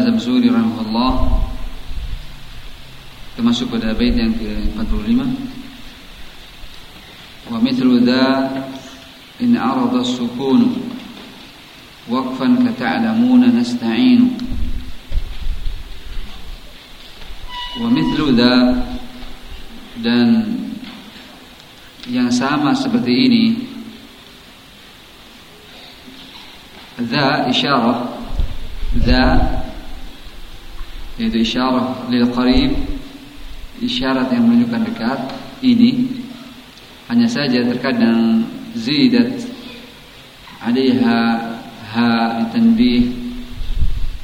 Al-Zamzuri rahimahullah termasuk pada bait yang ke-45 wa mithlu dha in arada as-sukun waqfan ka ta'lamuna nasta'inu wa mithlu dha dan yang sama seperti ini dha isyarah ذا yaitu isyarah lil qarib isyarat yang menunjukkan dekat ini hanya saja terkadang zidat alaiha ha tanbih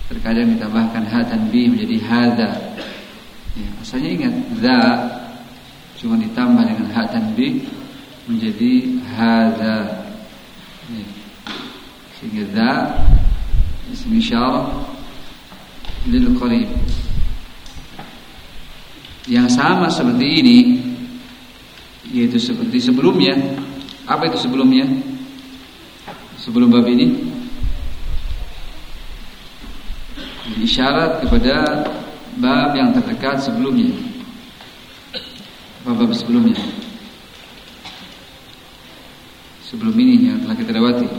terkadang ditambahkan ha tanbih menjadi hadza ya, asalnya ingat za cuma ditambah dengan ha tanbih menjadi hadza ya. sehingga za isim isyarah lil qarib. Yang sama seperti ini yaitu seperti sebelumnya. Apa itu sebelumnya? Sebelum bab ini isyarat kepada bab yang terdekat sebelumnya. Bab, -bab sebelumnya. Sebelum ini yang telah kita lewati.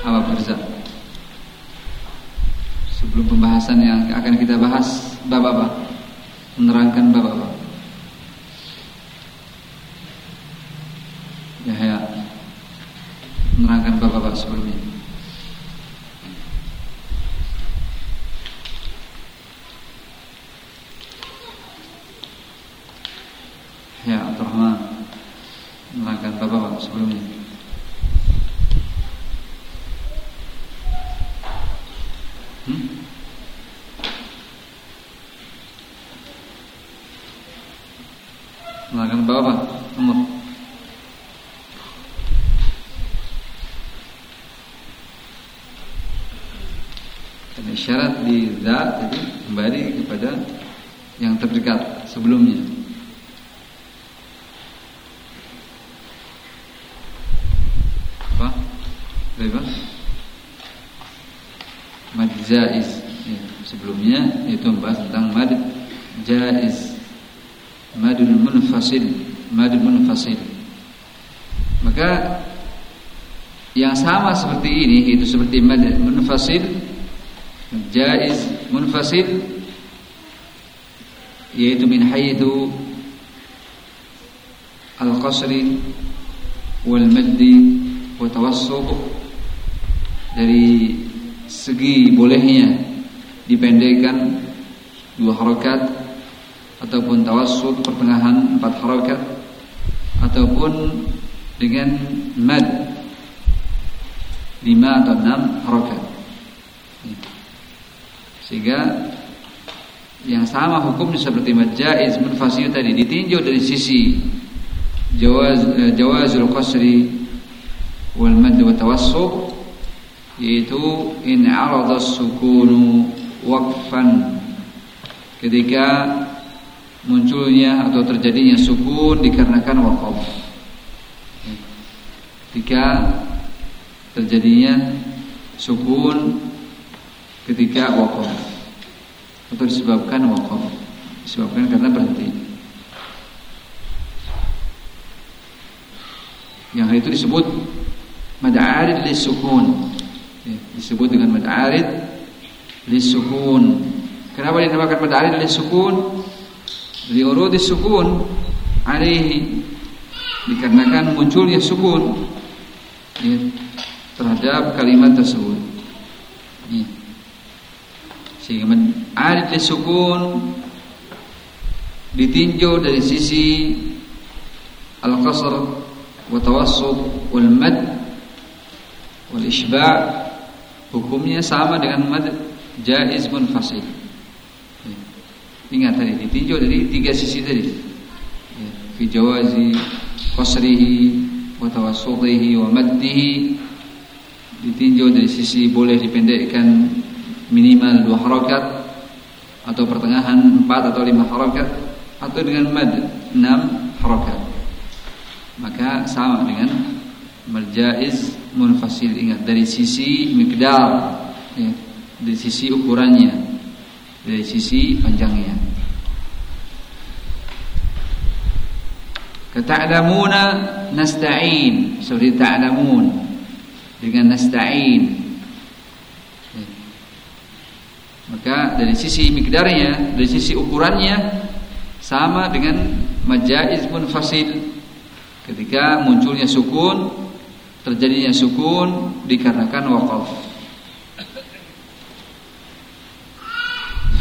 Apa berzat? Sebelum pembahasan yang akan kita bahas bab apa? Menerangkan bab apa? Ya, ya. Menerangkan bab apa sebelumnya? Ya, Abdurrahman Menerangkan bab apa sebelumnya? Syarat di zat jadi kembali kepada yang terdekat sebelumnya. Apa? Berapa? Mad jaiz. Ya, sebelumnya itu membahas tentang mad jaiz madul munfasil madul munfasil maka yang sama seperti ini itu seperti mad munfasil jaiz munfasil yaitu min haitsu al-qasri wal maddi wa dari segi bolehnya dipendekkan dua harakat ataupun tawassut pertengahan empat harakat ataupun dengan mad lima atau enam harakat sehingga yang sama hukumnya seperti mad jaiz munfasil tadi ditinjau dari sisi jawaz eh, jawazul qasri wal mad wa tawassut yaitu in arada sukunu waqfan ketika munculnya atau terjadinya sukun dikarenakan wakaf. Ketika terjadinya sukun ketika wakaf atau disebabkan wakaf, disebabkan karena berhenti. Yang itu disebut mad'arid lisukun. Ya, disebut dengan mad'arid lisukun. Kenapa dinamakan mad'arid lisukun? liurudi sukun alaihi dikarenakan munculnya sukun ya, terhadap kalimat tersebut ya. Sehingga alif sukun ditinjau dari sisi al-qasr wa tawassut wal mad wal isba' hukumnya sama dengan mad jaiz munfasil. Ya. Ingat tadi ditinjau dari tiga sisi tadi. Ya. Fi jawazi qasrihi wa tawassutihi wa maddihi ditinjau dari sisi boleh dipendekkan minimal dua harakat atau pertengahan empat atau lima harakat atau dengan mad enam harakat maka sama dengan merjaiz munfasil. Ingat dari sisi mikdar ya, dari sisi ukurannya dari sisi panjangnya. Keta'lamuna nasta'in. Seperti ta'lamun. Dengan nasta'in ya. maka dari sisi mikdarnya dari sisi ukurannya sama dengan majaiz munfasil ketika munculnya sukun terjadinya sukun dikarenakan waqaf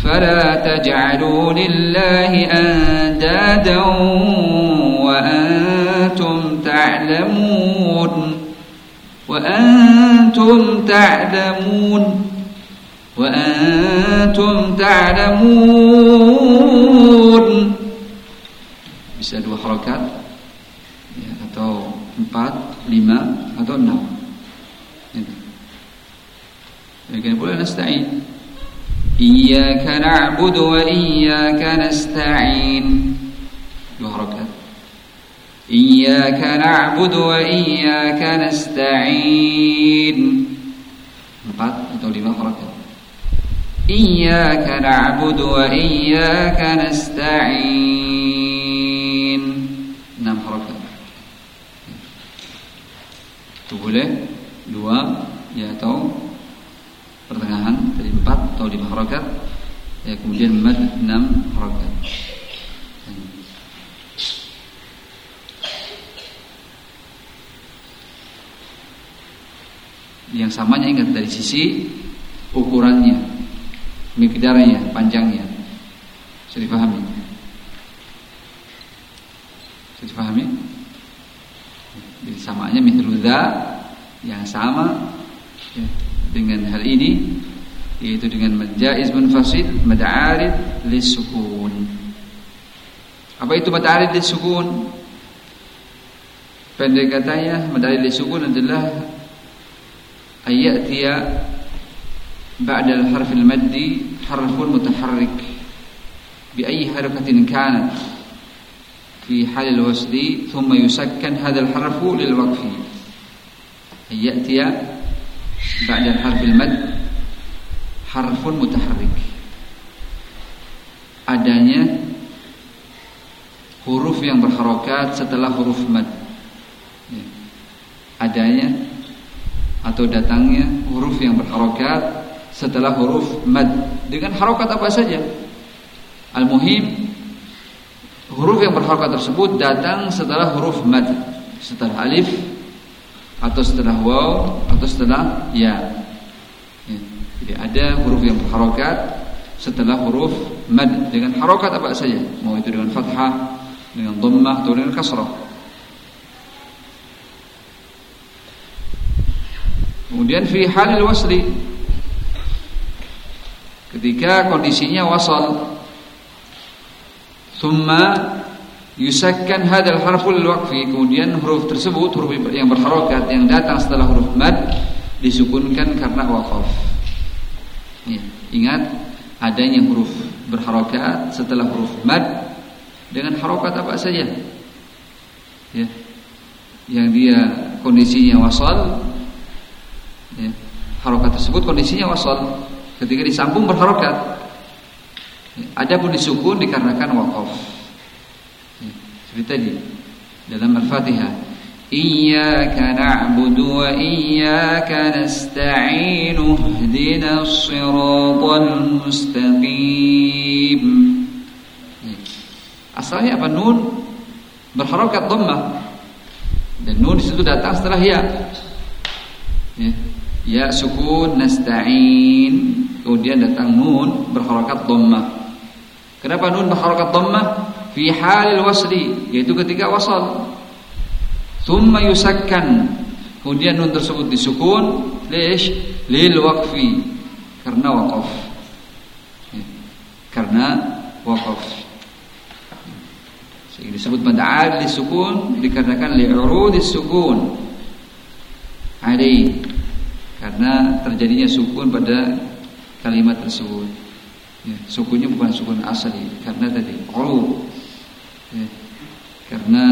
فلا تجعلوا لله أندادا وأنتم تعلمون وأنتم تعلمون وأنتم تعلمون bisa dua harakat ya, atau empat, lima atau enam. Demikian pula nasta'in. Iyyaka na'budu wa iyyaka nasta'in. Dua harakat. إياك نعبد وإياك نستعين empat atau lima harakat إياك نعبد وإياك نستعين enam harakat itu boleh dua ya atau pertengahan dari empat atau lima harakat ya kemudian mad enam harakat yang samanya ingat dari sisi ukurannya, mikdarnya, panjangnya. sudah dipahami? sudah dipahami? Jadi samanya mithluza yang sama ya, dengan hal ini yaitu dengan majaiz munfasil mad'arid lisukun. Apa itu mad'arid lisukun? Pendek katanya mad'arid lisukun adalah ayat dia بعد الحرف المدي حرف متحرك بأي حركة كانت في حال الوصل ثم يسكن هذا الحرف للوقف أن يأتي بعد الحرف المد حرف متحرك adanya huruf yang berharokat setelah huruf mad adanya atau datangnya huruf yang berharokat setelah huruf mad dengan harokat apa saja. Al-muhim huruf yang berharokat tersebut datang setelah huruf mad, setelah alif atau setelah waw atau setelah ya. ya. Jadi ada huruf yang berharokat setelah huruf mad dengan harokat apa saja, mau itu dengan fathah, dengan dhammah atau dengan kasrah. Kemudian fi halil wasli ketika kondisinya wasal. Thumma yusakkan hadal harful waqfi. Kemudian huruf tersebut huruf yang berharokat yang datang setelah huruf mad disukunkan karena waqaf. Ya, ingat adanya huruf berharokat setelah huruf mad dengan harokat apa saja. Ya. Yang dia kondisinya wasal ya, harokat tersebut kondisinya wasol ketika disambung berharokat. Ada pun disukun dikarenakan wakaf. Ya, seperti tadi dalam al-fatihah. Iyyaka na'budu wa iyyaka nasta'in ihdinas siratal mustaqim. Ya. Asalnya apa? Nun. Berharokat dhammah. Dan nun di situ datang setelah ya. ya ya sukun nasta'in. Kemudian datang nun berharakat dhammah. Kenapa nun berharakat dhammah? Fi halil wasli yaitu ketika wasal. Thumma yusakkan. Kemudian nun tersebut disukun lish lil waqfi. Karena wakaf ya. karena wakaf sehingga disebut mad adli sukun dikarenakan li'urudi sukun. Alai karena terjadinya sukun pada kalimat tersebut. Ya, sukunnya bukan sukun asli karena tadi urud ya, karena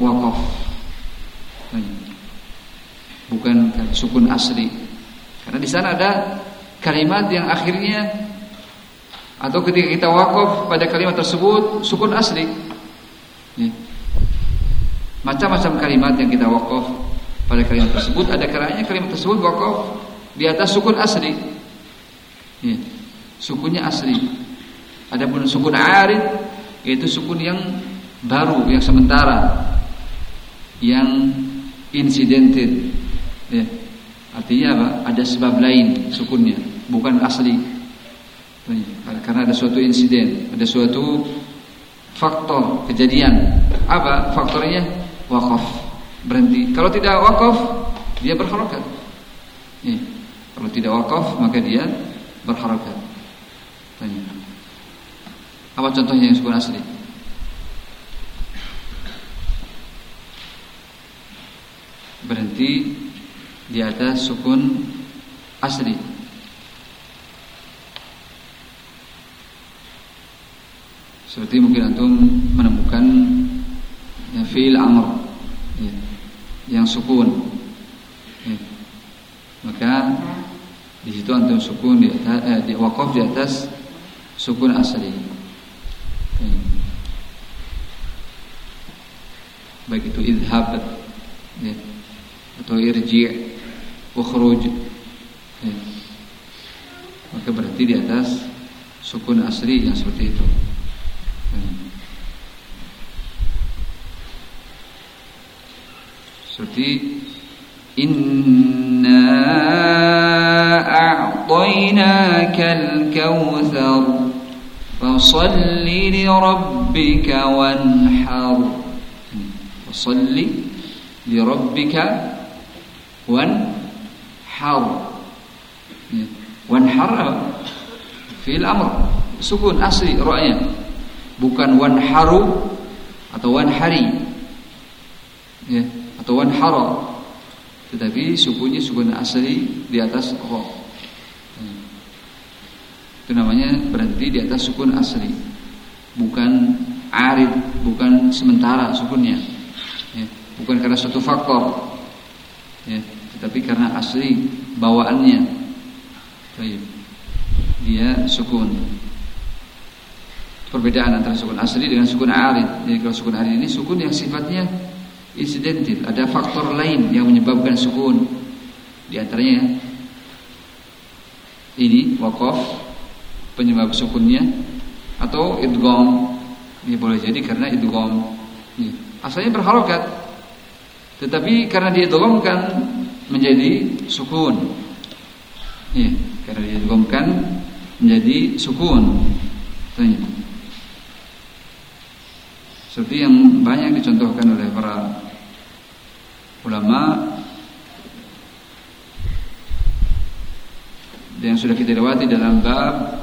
wakaf bukan sukun asli. Karena di sana ada kalimat yang akhirnya atau ketika kita wakaf pada kalimat tersebut sukun asli. Ya. macam-macam kalimat yang kita wakaf pada kalimat tersebut ada kalanya kalimat tersebut wakaf di atas sukun asli ya. sukunnya asli adapun sukun arid yaitu sukun yang baru yang sementara yang insidental ya. artinya apa? Ada sebab lain sukunnya bukan asli. Karena ada suatu insiden ada suatu faktor kejadian. Apa faktornya? Wakaf berhenti. Kalau tidak wakaf dia berharokat. Ya. kalau tidak wakaf maka dia berharokat. Apa contohnya yang sukun asli? Berhenti di atas sukun asli. Seperti mungkin antum menemukan ya, fiil amr yang sukun. Ya. Maka di situ antum sukun di atas eh, di wakaf di atas sukun asli. Ya. Baik itu idhab ya atau irji' ukhruj maka berarti di atas sukun asli yang seperti itu في إنا أعطيناك الكوثر. فصل لربك وانحر. فصل لربك وانحر. وانحر في الأمر. سكون أصلي ro'nya bukan وانحر atau wanhari ya atau hara tetapi sukunnya sukun asli di atas ya. itu namanya berhenti di atas sukun asli. Bukan arid bukan sementara sukunnya. Ya. bukan karena suatu faktor. Ya, tetapi karena asli bawaannya. Baik. Dia sukun. Perbedaan antara sukun asli dengan sukun arid. Jadi kalau sukun arid ini sukun yang sifatnya insidental ada faktor lain yang menyebabkan sukun di antaranya ini wakaf penyebab sukunnya atau idgham ini boleh jadi karena idgham ya. asalnya berharokat tetapi karena dia dolongkan menjadi sukun. Ya, karena dia dolongkan menjadi sukun. Tanya. Seperti yang banyak dicontohkan oleh para ulama yang sudah kita lewati dalam bab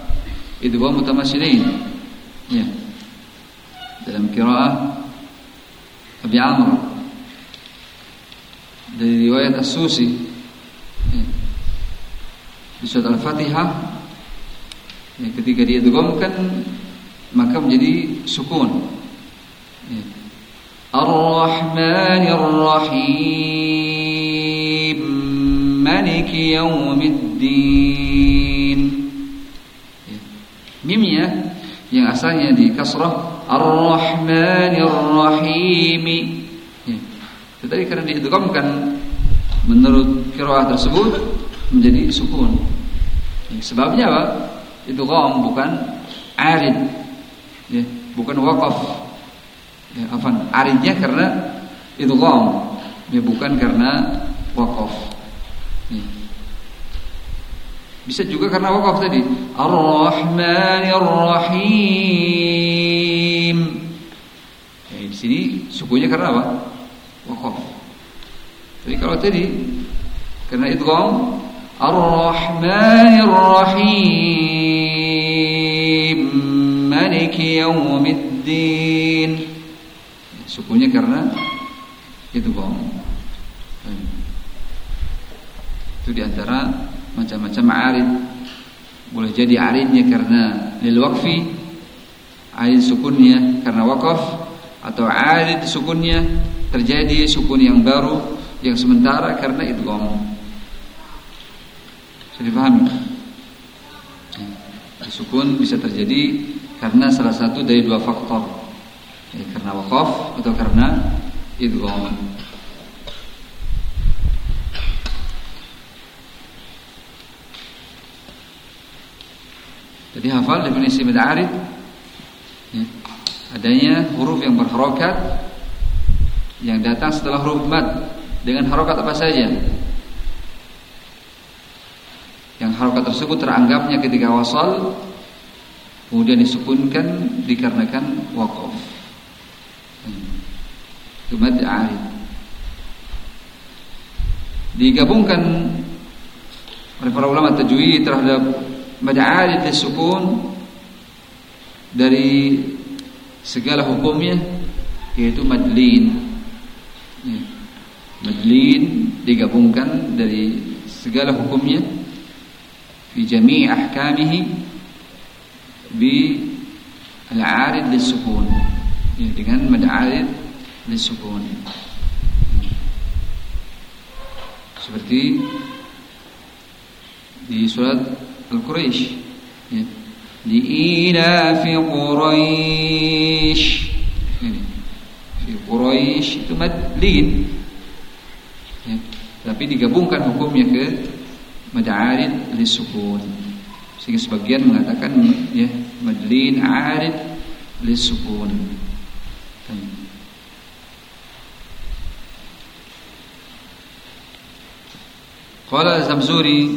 idgham mutamasilin. Ya. Dalam qiraah Abi Amr dari riwayat As-Susi di surat Al-Fatihah ya, ketika dia dugomkan maka menjadi sukun ya. Ar-Rahmanir Rahim Maliki Yawmiddin ya. Mimnya yang asalnya di kasrah Ar-Rahmanir Rahim tetapi karena diidghamkan menurut kiroah tersebut menjadi sukun. Sebabnya apa? Idgham bukan arid. Ya, bukan wakaf. Ya, afan. Karena idgham. Ya, bukan karena wakaf. Ya. Bisa juga karena wakaf tadi. Ar-Rahmanir Rahim. Ya, di sini sukunya karena apa? wakaf. Jadi kalau tadi karena idgham Ar-Rahmanir Rahim Maliki Yawmiddin Sukunya karena itu bom. Itu di antara macam-macam arid. Boleh jadi aridnya karena lil waqfi, arid sukunnya karena wakaf atau arid sukunnya terjadi sukun yang baru yang sementara karena idgham. Sudah dipahami? Sukun bisa terjadi karena salah satu dari dua faktor. Ya, karena wakaf atau karena idgham. Jadi hafal definisi mad ya, adanya huruf yang berharokat yang datang setelah huruf mad dengan harokat apa saja. Yang harokat tersebut teranggapnya ketika wasal kemudian disukunkan dikarenakan wakaf. Itu mad arid. Digabungkan oleh para ulama tajwid terhadap Mad'arid sukun dari segala hukumnya yaitu madlin. Ya. Madlin digabungkan dari segala hukumnya fi jami' ahkamihi bi al-arid lisukun ya, dengan mad'arid lisukuni seperti di surat Al-Quraisy ya. di ila fi Quraisy ini fi Quraisy itu madlin. Ya, tapi digabungkan hukumnya ke mad arid sehingga sebagian mengatakan ya madlin arid lisukun Qala Zamzuri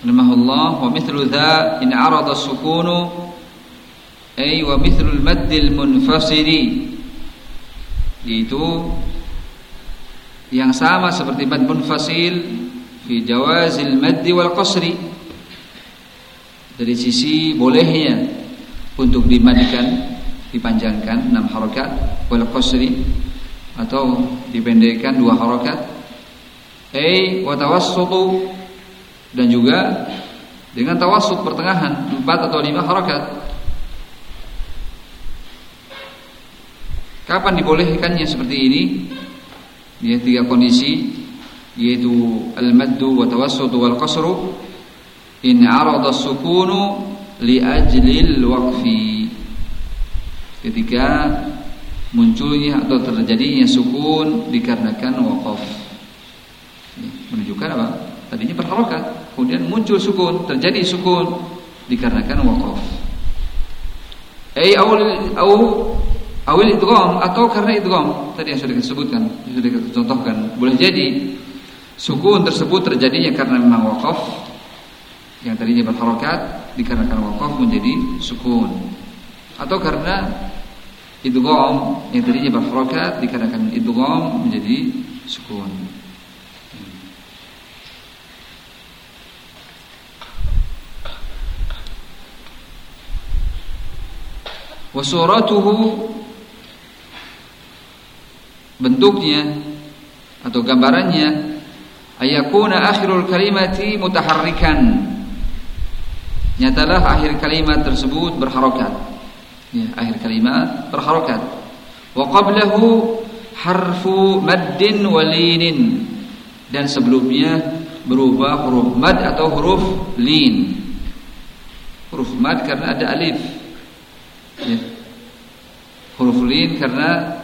rahimahullah wa mithlu dha in arada sukunu ay wa mithlu al-maddil munfasiri itu yang sama seperti mad munfasil fi jawazil maddi wal qasri dari sisi bolehnya untuk dimadikan dipanjangkan enam harokat wal qasri atau dipendekkan dua harokat ay wa tawassutu dan juga dengan tawasud pertengahan empat atau lima harakat. Kapan dibolehkannya seperti ini? Ya tiga kondisi yaitu al-maddu wa tawassut wal qasru in arada sukunu li ajlil waqfi. Ketika munculnya atau terjadinya sukun dikarenakan waqaf. Menunjukkan apa? Tadinya berharokat kemudian muncul sukun, terjadi sukun dikarenakan wakaf. Ai awal au awal idgham atau karena idgham tadi yang sudah disebutkan, sudah contohkan. Boleh jadi sukun tersebut terjadinya karena memang wakaf yang tadinya berharokat dikarenakan wakaf menjadi sukun atau karena idgham yang tadinya berharokat dikarenakan idgham menjadi sukun. Wasuratuhu bentuknya atau gambarannya ayakuna akhirul kalimati mutaharrikan. Nyatalah akhir kalimat tersebut berharokat. Ya, akhir kalimat berharokat. Wa qablahu harfu maddin walinin dan sebelumnya berubah huruf mad atau huruf lin. Huruf mad karena ada alif ya. huruf lin karena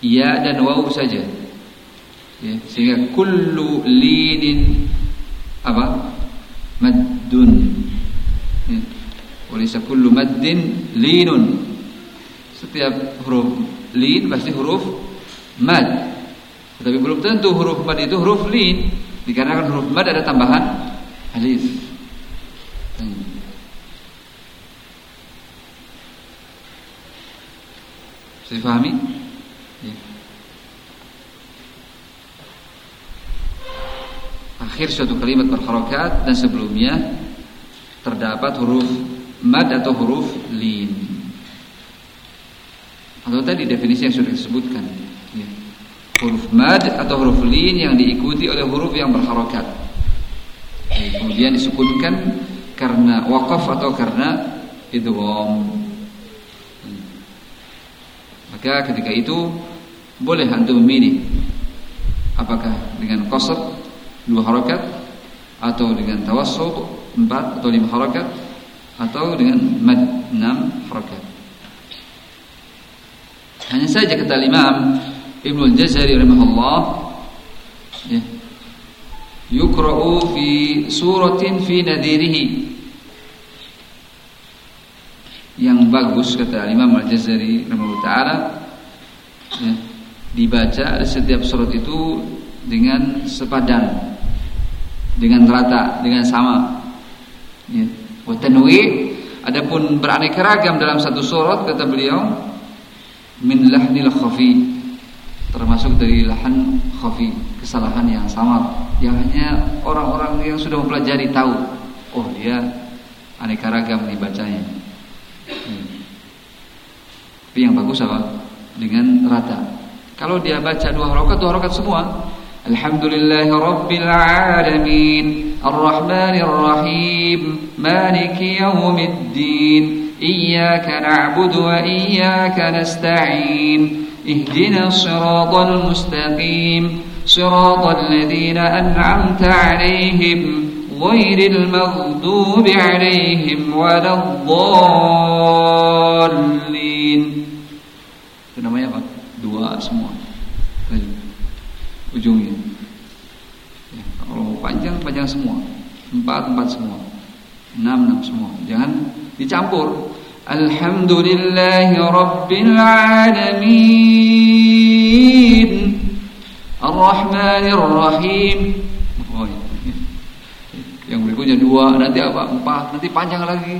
ya dan waw saja ya. sehingga kullu linin apa maddun ya. walaysa kullu maddin linun setiap huruf lin pasti huruf mad tetapi belum tentu huruf mad itu huruf lin dikarenakan huruf mad ada tambahan alif Bisa dipahami? Ya. akhir suatu kalimat berharokat dan sebelumnya terdapat huruf mad atau huruf lin. Atau tadi definisi yang sudah disebutkan. Ya. Huruf mad atau huruf lin yang diikuti oleh huruf yang berharokat. Ya, kemudian disukunkan karena wakaf atau karena idgham. Maka ketika itu boleh antum memilih apakah dengan qasr dua harakat atau dengan tawassut empat atau lima harakat atau dengan mad enam harakat. Hanya saja kata Imam Ibnu Al-Jazari rahimahullah ya, yukra'u fi suratin fi nadirihi yang bagus kata Imam Al-Jazari rahimahullah taala ya, dibaca setiap surat itu dengan sepadan dengan rata dengan sama ya. Wa tanwi adapun beraneka ragam dalam satu surat kata beliau min lahnil khafi termasuk dari lahan khafi kesalahan yang sama yang hanya orang-orang yang sudah mempelajari tahu oh dia aneka ragam nih bacanya hmm. tapi yang bagus apa dengan rata kalau dia baca dua rakaat, dua rakaat semua. Alhamdulillahi Rabbil Alamin Ar-Rahmanir Rahim Maliki Yawmiddin Iyyaka na'budu wa iyyaka nasta'in Ihdina siratal mustaqim Siratal ladhina an'amta alaihim Ghairil maghdubi alaihim Waladdallin Itu namanya apa? dua semua. Ujungnya. Ya, kalau panjang panjang semua. Empat empat semua. Enam enam semua. Jangan dicampur. Alhamdulillahi Rabbil Alamin. Ar-Rahmanir Rahim. Berikutnya dua nanti apa empat nanti panjang lagi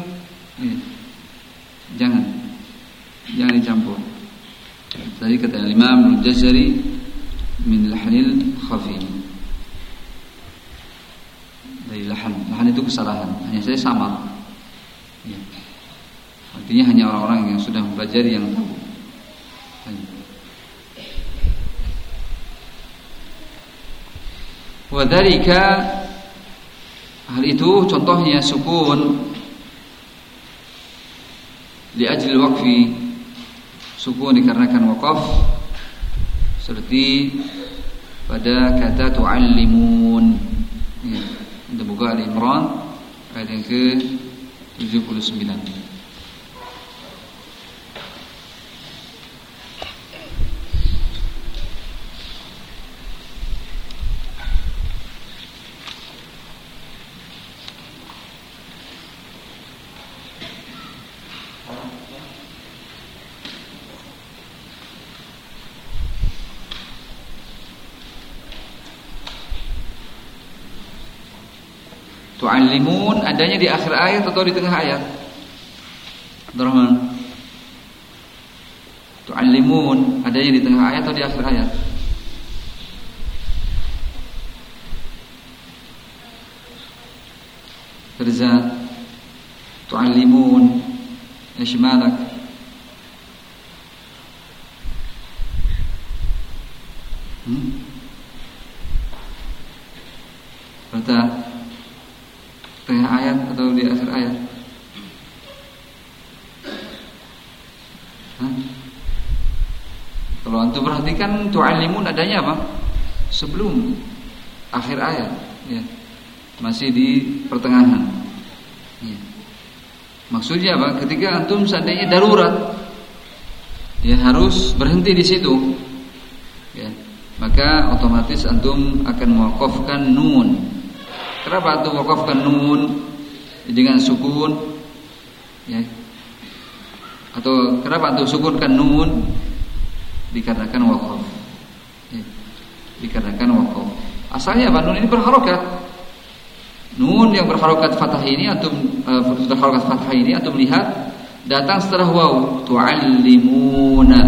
jangan jangan dicampur Tadi kata Imam Al-Jazari min lahanil khafi. Dari lahan, lahan itu kesalahan. Hanya saya sama. Ya. Artinya hanya orang-orang yang sudah mempelajari yang tahu. Wadalika hal itu contohnya sukun. Di ajli waqfi sukun dikarenakan wakaf seperti pada kata tu'allimun. Ya, untuk buka Al-Imran ayat yang ke 79 yu'allimun adanya di akhir ayat atau di tengah ayat? Abdurrahman. Tu'allimun adanya di tengah ayat atau di akhir ayat? Firza. Tu'allimun. Ish malak? Tu'allimun adanya apa? Sebelum akhir ayat, ya. Masih di pertengahan. Ya. Maksudnya apa? Ketika antum seandainya darurat, ya harus berhenti di situ. Ya. Maka otomatis antum akan mewakafkan nun Kenapa antum wakafkan nun dengan sukun? Ya. Atau kenapa antum sukunkan nun? Dikarenakan wakaf. Dikarenakan wakaf. Asalnya apa? Nun ini berharokat. Nun yang berharokat fathah ini atau eh, berharokat fathah ini atau melihat datang setelah waw tu'allimuna.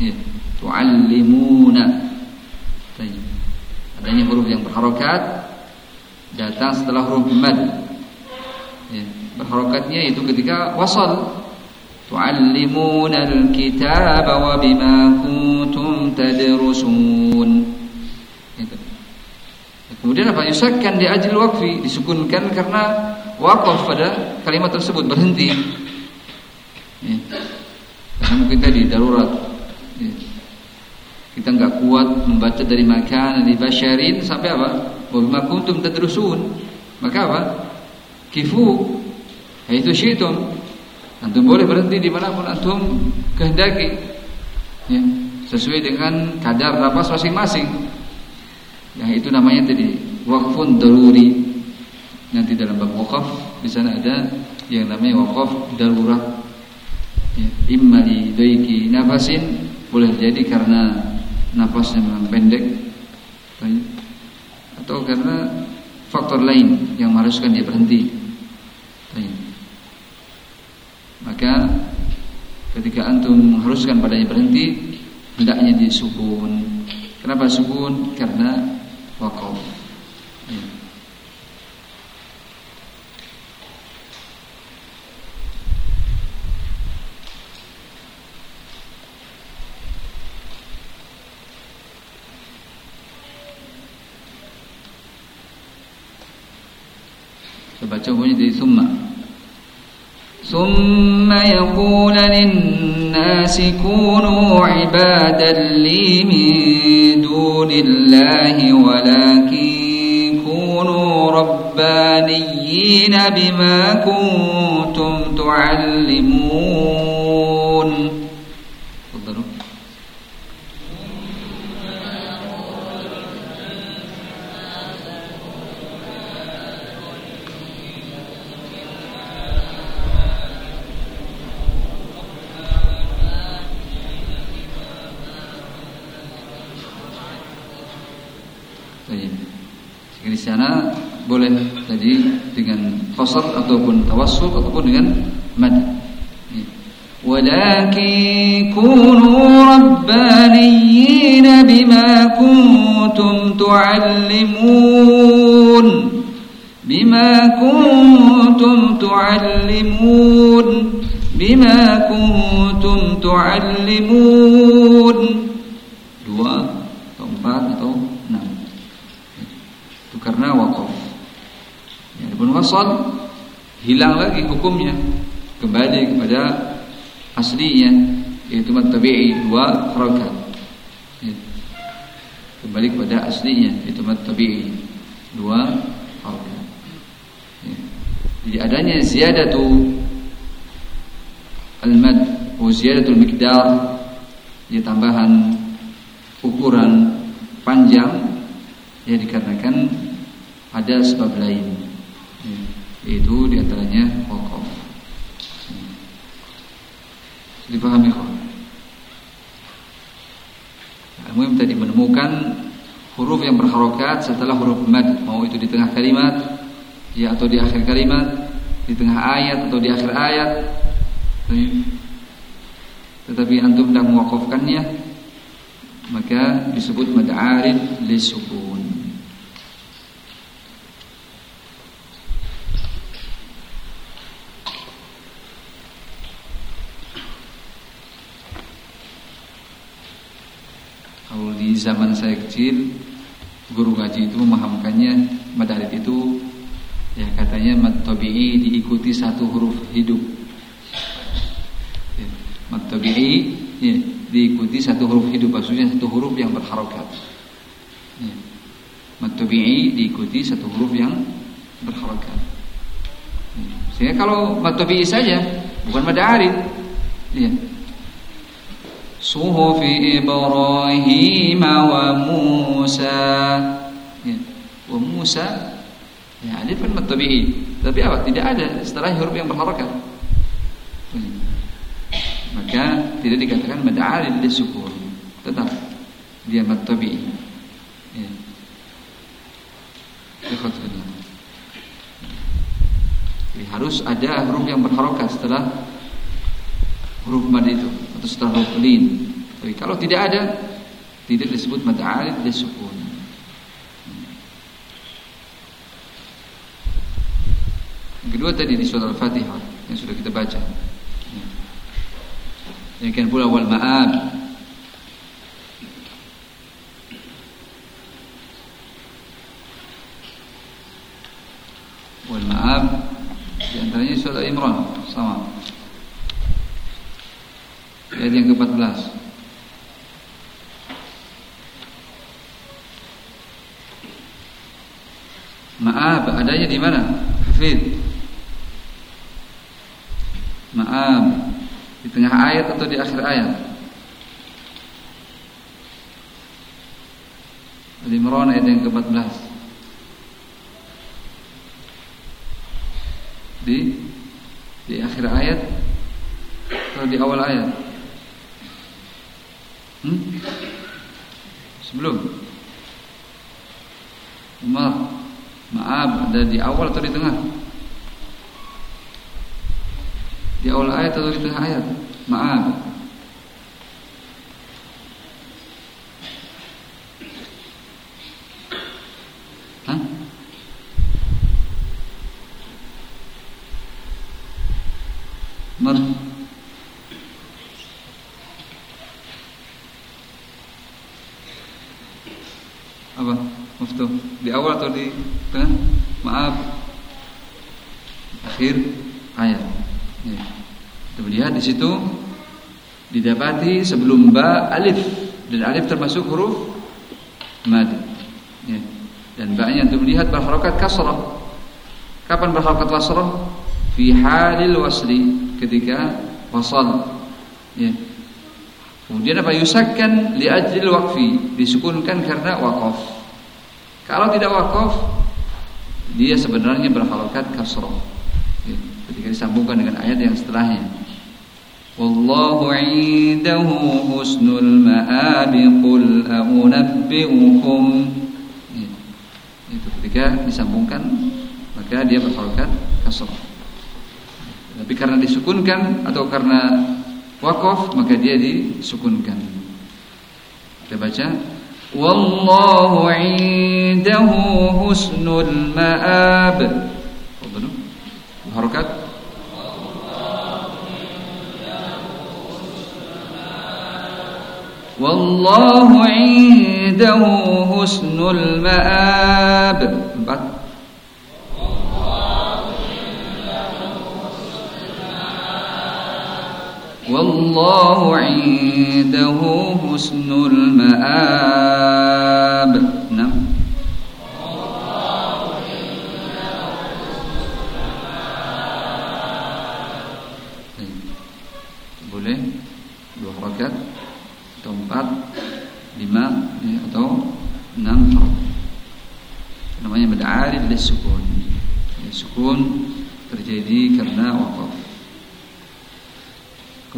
Ya. Tu'allimuna. Adanya huruf yang berharokat datang setelah huruf mad. Ya, berharokatnya itu ketika wasal. Al-kitaba wa bima tadrusun. Itu. Kemudian apa? Yusakkan di ajil wakfi, disukunkan karena wakaf pada kalimat tersebut berhenti. Ya. Karena mungkin tadi darurat. Ya. Kita nggak kuat membaca dari makan dari basyarin sampai apa? Wa bima kuntum tadrusun. Maka apa? Kifu. Itu syaitan. Antum boleh berhenti di mana pun antum kehendaki. Ya, sesuai dengan kadar nafas masing-masing. Yang itu namanya tadi wakfun daruri. Nanti dalam bab wakaf di sana ada yang namanya wakaf darurat. Ya, imma li nafasin boleh jadi karena nafasnya memang pendek atau karena faktor lain yang mengharuskan dia berhenti. Maka ketika antum mengharuskan padanya berhenti, hendaknya disukun. Kenapa sukun? Karena وقومه baca bunyi dari summa summa yaqulu lin-nasi kunu ibadan li min الله ولكن كونوا ربانيين بما كنتم تعلمون. sana boleh jadi dengan qasar ataupun tawassul ataupun dengan mad. ولكن كونوا ربانيين بما كنتم تعلمون بما كنتم تعلمون بما كنتم تعلمون Wasal hilang lagi hukumnya kembali kepada aslinya yaitu mad tabi'i dua harakat. Ya. Kembali kepada aslinya yaitu mad tabi'i dua harakat. Ya. Jadi adanya ziyadatu al-mad wa ziyadatul miqdar ya tambahan ukuran panjang ya dikarenakan ada sebab lain yaitu di antaranya wakaf dipahami kok Kemudian tadi menemukan huruf yang berharokat setelah huruf mad. Mau itu di tengah kalimat ya atau di akhir kalimat di tengah ayat atau di akhir ayat. Tetapi antum tidak mewakafkannya maka disebut mad arid lisukun zaman saya kecil guru ngaji itu memahamkannya madarit itu ya katanya mad tabi'i diikuti satu huruf hidup. Ya, mad tabi'i ya, diikuti satu huruf hidup maksudnya satu huruf yang berharokat. Ya. Mad tabi'i diikuti satu huruf yang berharokat. Ya. Sehingga kalau mad tabi'i saja bukan mad arid suhuf Ibrahim wa Musa ya. wa Musa ya pun matabi'i tapi apa? Tidak ada setelah huruf yang berharokat. Maka tidak dikatakan Mada'alil lil syukur. Tetap dia Matabi. Ya. harus ada huruf yang berharokat setelah huruf mad itu atau staghfulin. Tapi kalau tidak ada tidak disebut mad alif disukun. Yang kedua tadi di surah Al-Fatihah yang sudah kita baca. Ya. Demikian pula wal ma'ab Maaf, adanya di mana? Hafid. Maaf. Di tengah ayat atau di akhir ayat? Al-Imran ayat yang ke-14. Di di akhir ayat atau di awal ayat? Hmm? Sebelum. Umar Maaf, ada di awal atau di tengah? Di awal ayat atau di tengah ayat? Maaf. Hah? Mer apa? Muftuh. Di awal atau di tengah? Maaf. Akhir ayat. Ya. Kita melihat di situ didapati sebelum ba alif dan alif termasuk huruf mad. Ya. Dan ba-nya untuk melihat berharokat kasrah. Kapan berharokat kasrah? Fi halil wasli ketika wasal. Ya. Kemudian apa yusakkan li ajlil waqfi disukunkan karena waqaf. Kalau tidak waqaf dia sebenarnya berharokat kasroh. Ya, ketika disambungkan dengan ayat yang setelahnya. Indahu husnul ma'abi qul a'unabbi'ukum. Ya, itu ketika disambungkan maka dia berharokat kasroh. Tapi karena disukunkan atau karena wakaf maka dia disukunkan. Kita baca Wallahu indahu husnul ma'ab. Fadlu. والله عنده حسن المآب. والله عنده حسن المآب.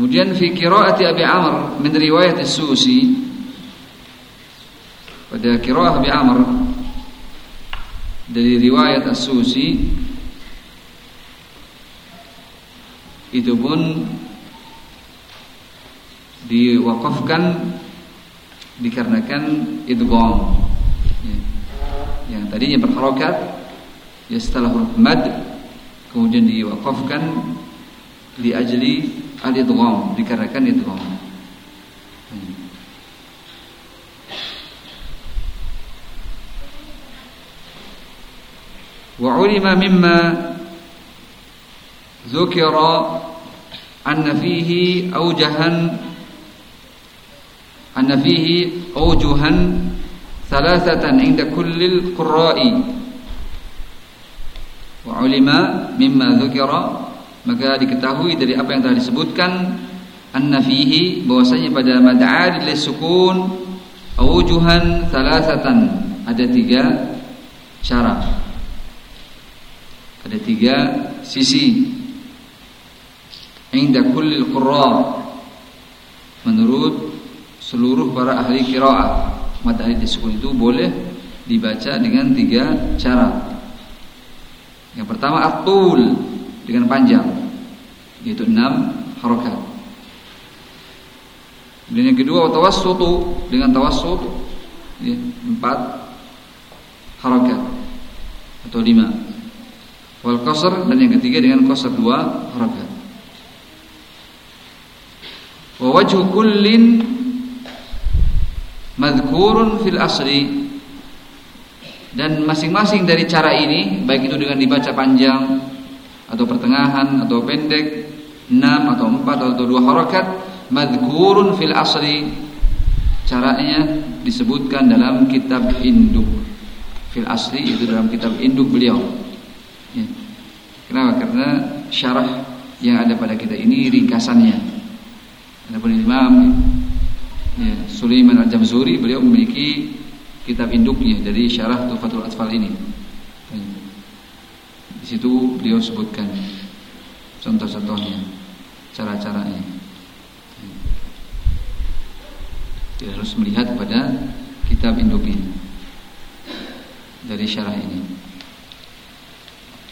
Kemudian fi qiraati Abi Amr min riwayat As-Susi pada qiraah Abi Amr dari riwayat As-Susi itu pun diwakafkan dikarenakan idgham ya. yang tadinya berharokat ya setelah huruf mad kemudian diwakafkan li ajli al-idgham dikarenakan idgham. Wa ulima mimma dzukira anna fihi awjahan anna fihi awjuhan thalathatan inda kulli al-qurra'i wa ulima mimma dzukira maka diketahui dari apa yang telah disebutkan anna fihi bahwasanya pada mad'ad sukun awjuhan thalathatan ada tiga cara ada tiga sisi. Inda kulli qurra. Menurut seluruh para ahli qiraah mad sukun itu boleh dibaca dengan tiga cara. Yang pertama atul dengan panjang yaitu enam harokat. Dan yang kedua tawassutu dengan tawassut ya, empat harokat atau lima. wal qasr dan yang ketiga dengan qasr dua harakat. Wa wajhu kullin madhkurun fil asri dan masing-masing dari cara ini baik itu dengan dibaca panjang atau pertengahan atau pendek enam atau empat atau dua harakat madhkurun fil asri. Caranya disebutkan dalam kitab induk. Fil asli itu dalam kitab induk beliau. Ya. kenapa? Karena syarah yang ada pada kita ini ringkasannya. Adapun Imam ya, Sulaiman Al-Jamzuri beliau memiliki kitab induknya dari syarah Tufatul Atfal ini. Di situ beliau sebutkan contoh-contohnya, cara-caranya. Kita harus melihat pada kitab induk ini dari syarah ini.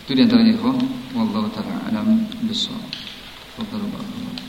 Itu di antaranya kok wallahu taala alam bisawab. Wa